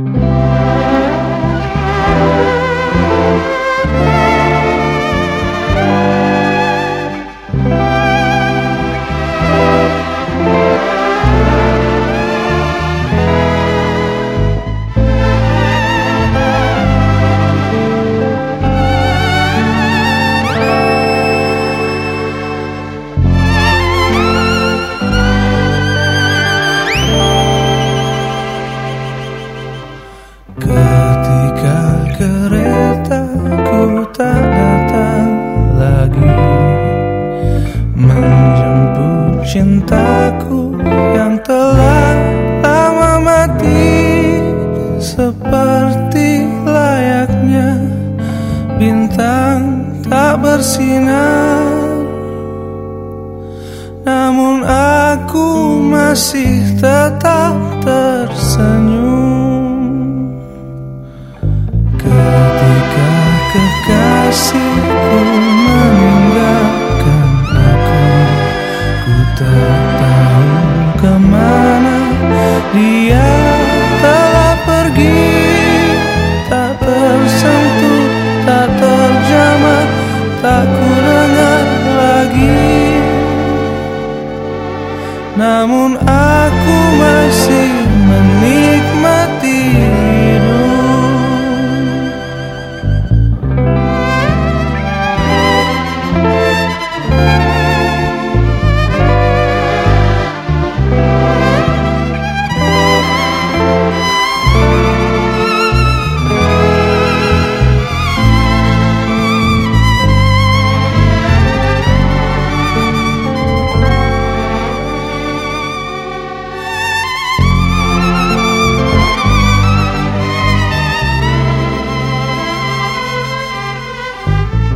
Música seperti layaknya bintang tak bersinar. Namun aku masih tetap tersenyum. Ketika kekasih Namun aku masih menikmati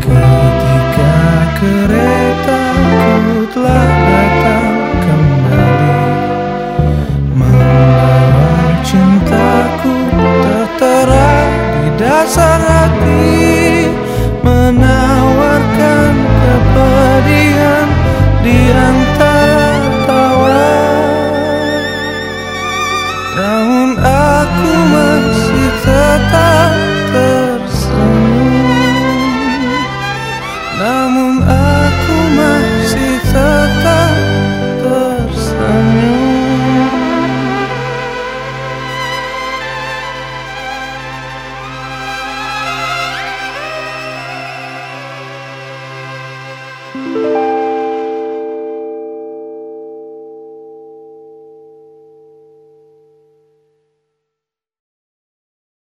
good.